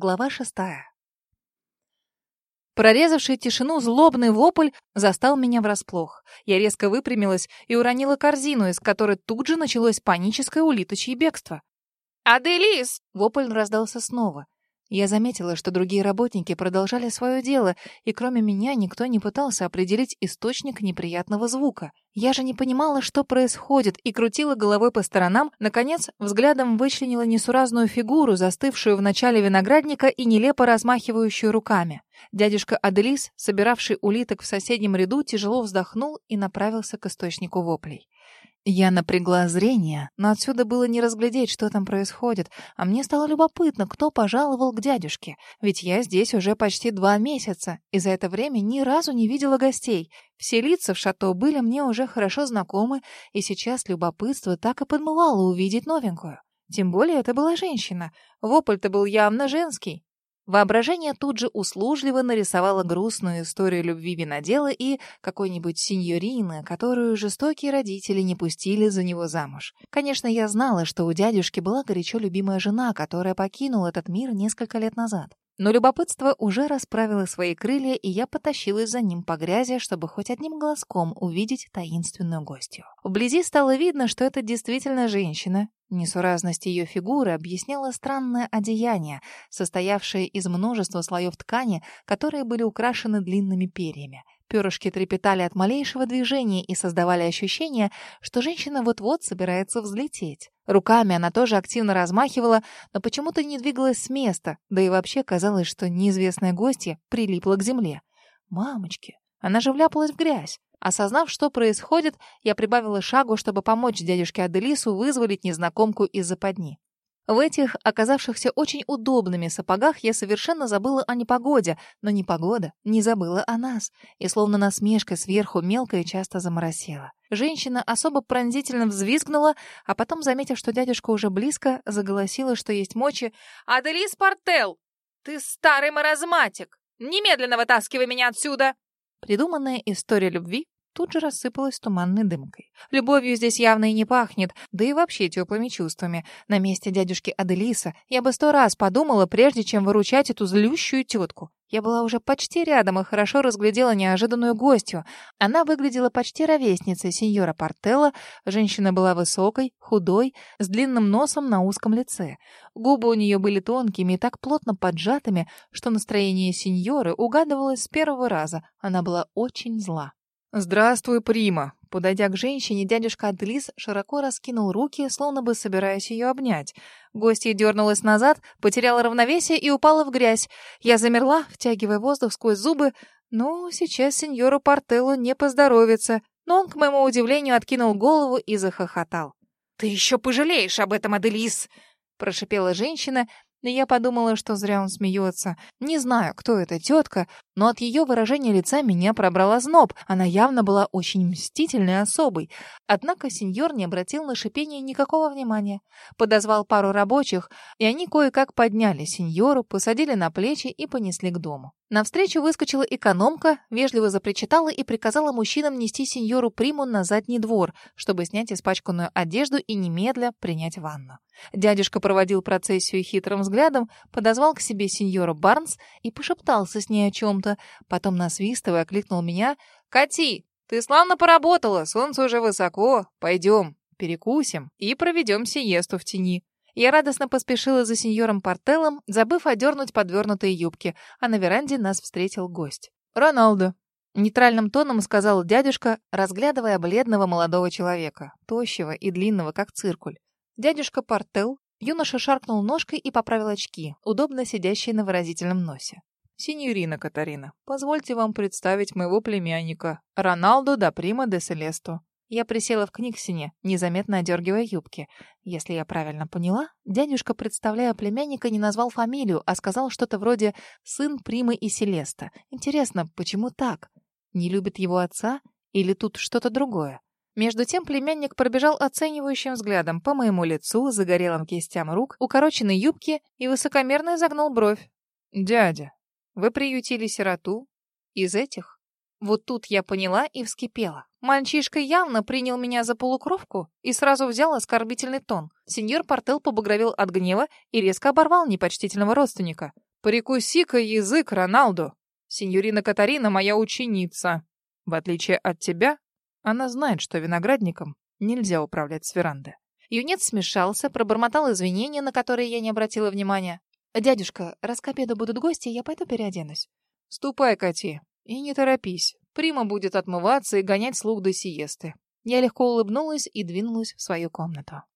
Глава шестая. Прорезавший тишину злобный вопль застал меня врасплох. Я резко выпрямилась и уронила корзину, из которой тут же началось паническое улиточье бегство. «Аделис!» — вопль раздался снова. Я заметила, что другие работники продолжали свое дело, и кроме меня никто не пытался определить источник неприятного звука. Я же не понимала, что происходит, и крутила головой по сторонам, наконец, взглядом вычленила несуразную фигуру, застывшую в начале виноградника и нелепо размахивающую руками. Дядюшка Аделис, собиравший улиток в соседнем ряду, тяжело вздохнул и направился к источнику воплей. Я напрягла зрение, но отсюда было не разглядеть, что там происходит, а мне стало любопытно, кто пожаловал к дядюшке, ведь я здесь уже почти два месяца, и за это время ни разу не видела гостей. Все лица в шато были мне уже хорошо знакомы, и сейчас любопытство так и подмывало увидеть новенькую. Тем более это была женщина. Вопль-то был явно женский. Воображение тут же услужливо нарисовало грустную историю любви винодела и какой-нибудь сеньорины, которую жестокие родители не пустили за него замуж. Конечно, я знала, что у дядюшки была горячо любимая жена, которая покинула этот мир несколько лет назад. Но любопытство уже расправило свои крылья, и я потащилась за ним по грязи, чтобы хоть одним глазком увидеть таинственную гостью. Вблизи стало видно, что это действительно женщина, Несуразность ее фигуры объясняла странное одеяние, состоявшее из множества слоев ткани, которые были украшены длинными перьями. Перышки трепетали от малейшего движения и создавали ощущение, что женщина вот-вот собирается взлететь. Руками она тоже активно размахивала, но почему-то не двигалась с места, да и вообще казалось, что неизвестная гостья прилипла к земле. «Мамочки, она же вляпалась в грязь!» Осознав, что происходит, я прибавила шагу, чтобы помочь дядюшке Аделису вызволить незнакомку из западни. В этих, оказавшихся очень удобными сапогах, я совершенно забыла о непогоде, но непогода не забыла о нас, и словно насмешкой сверху мелко и часто заморосила. Женщина особо пронзительно взвизгнула, а потом, заметив, что дядюшка уже близко, заголосила, что есть мочи. «Аделис Портел! Ты старый маразматик! Немедленно вытаскивай меня отсюда!» Придуманная история любви тут же рассыпалась туманной дымкой. Любовью здесь явно и не пахнет, да и вообще теплыми чувствами. На месте дядюшки Аделиса я бы сто раз подумала, прежде чем выручать эту злющую тетку. Я была уже почти рядом и хорошо разглядела неожиданную гостью. Она выглядела почти ровесницей сеньора Портелла. Женщина была высокой, худой, с длинным носом на узком лице. Губы у нее были тонкими и так плотно поджатыми, что настроение сеньоры угадывалось с первого раза. Она была очень зла. «Здравствуй, Прима!» Подойдя к женщине, дядюшка Аделис широко раскинул руки, словно бы собираясь ее обнять. Гостья дернулась назад, потеряла равновесие и упала в грязь. Я замерла, втягивая воздух сквозь зубы. Ну, сейчас сеньору Портеллу не поздоровится. Но он, к моему удивлению, откинул голову и захохотал. «Ты еще пожалеешь об этом, Аделис!» прошипела женщина, и я подумала, что зря он смеется. Не знаю, кто эта тетка, но от ее выражения лица меня пробрала зноб. Она явно была очень мстительной особой. Однако сеньор не обратил на шипение никакого внимания. Подозвал пару рабочих, и они кое-как подняли сеньору, посадили на плечи и понесли к дому. Навстречу выскочила экономка, вежливо запричитала и приказала мужчинам нести сеньору Приму на задний двор, чтобы снять испачканную одежду и немедля принять ванну. Дядюшка проводил процессию хитрым взглядом, подозвал к себе сеньора Барнс и пошептался с ней о чем-то, потом насвистывая окликнул меня «Кати, ты славно поработала, солнце уже высоко, пойдем, перекусим и проведем сиесту в тени». Я радостно поспешила за сеньором Портеллом, забыв одернуть подвернутые юбки, а на веранде нас встретил гость. «Роналдо», — нейтральным тоном сказал дядюшка, разглядывая бледного молодого человека, тощего и длинного, как циркуль. Дядюшка Портел, юноша шаркнул ножкой и поправил очки, удобно сидящие на выразительном носе. «Синьорина Катарина, позвольте вам представить моего племянника, Роналдо да Прима де Селесто. Я присела в книгсине, незаметно одергивая юбки. Если я правильно поняла, дядюшка, представляя племянника, не назвал фамилию, а сказал что-то вроде «сын Примы и Селеста». Интересно, почему так? Не любит его отца? Или тут что-то другое? Между тем племянник пробежал оценивающим взглядом по моему лицу, загорелым кистям рук, укороченной юбке и высокомерно загнул бровь. «Дядя, вы приютили сироту? Из этих?» Вот тут я поняла и вскипела. Мальчишка явно принял меня за полукровку и сразу взял оскорбительный тон. Сеньор Портел побагровел от гнева и резко оборвал непочтительного родственника. Прикуси-ка язык, Роналду. Синьорина Катарина моя ученица. В отличие от тебя, она знает, что виноградником нельзя управлять с веранды. Юнец смешался, пробормотал извинения, на которые я не обратила внимания. «Дядюшка, раз к обеду будут гости, я пойду переоденусь». «Ступай, Кати, и не торопись. Прима будет отмываться и гонять слуг до сиесты». Я легко улыбнулась и двинулась в свою комнату.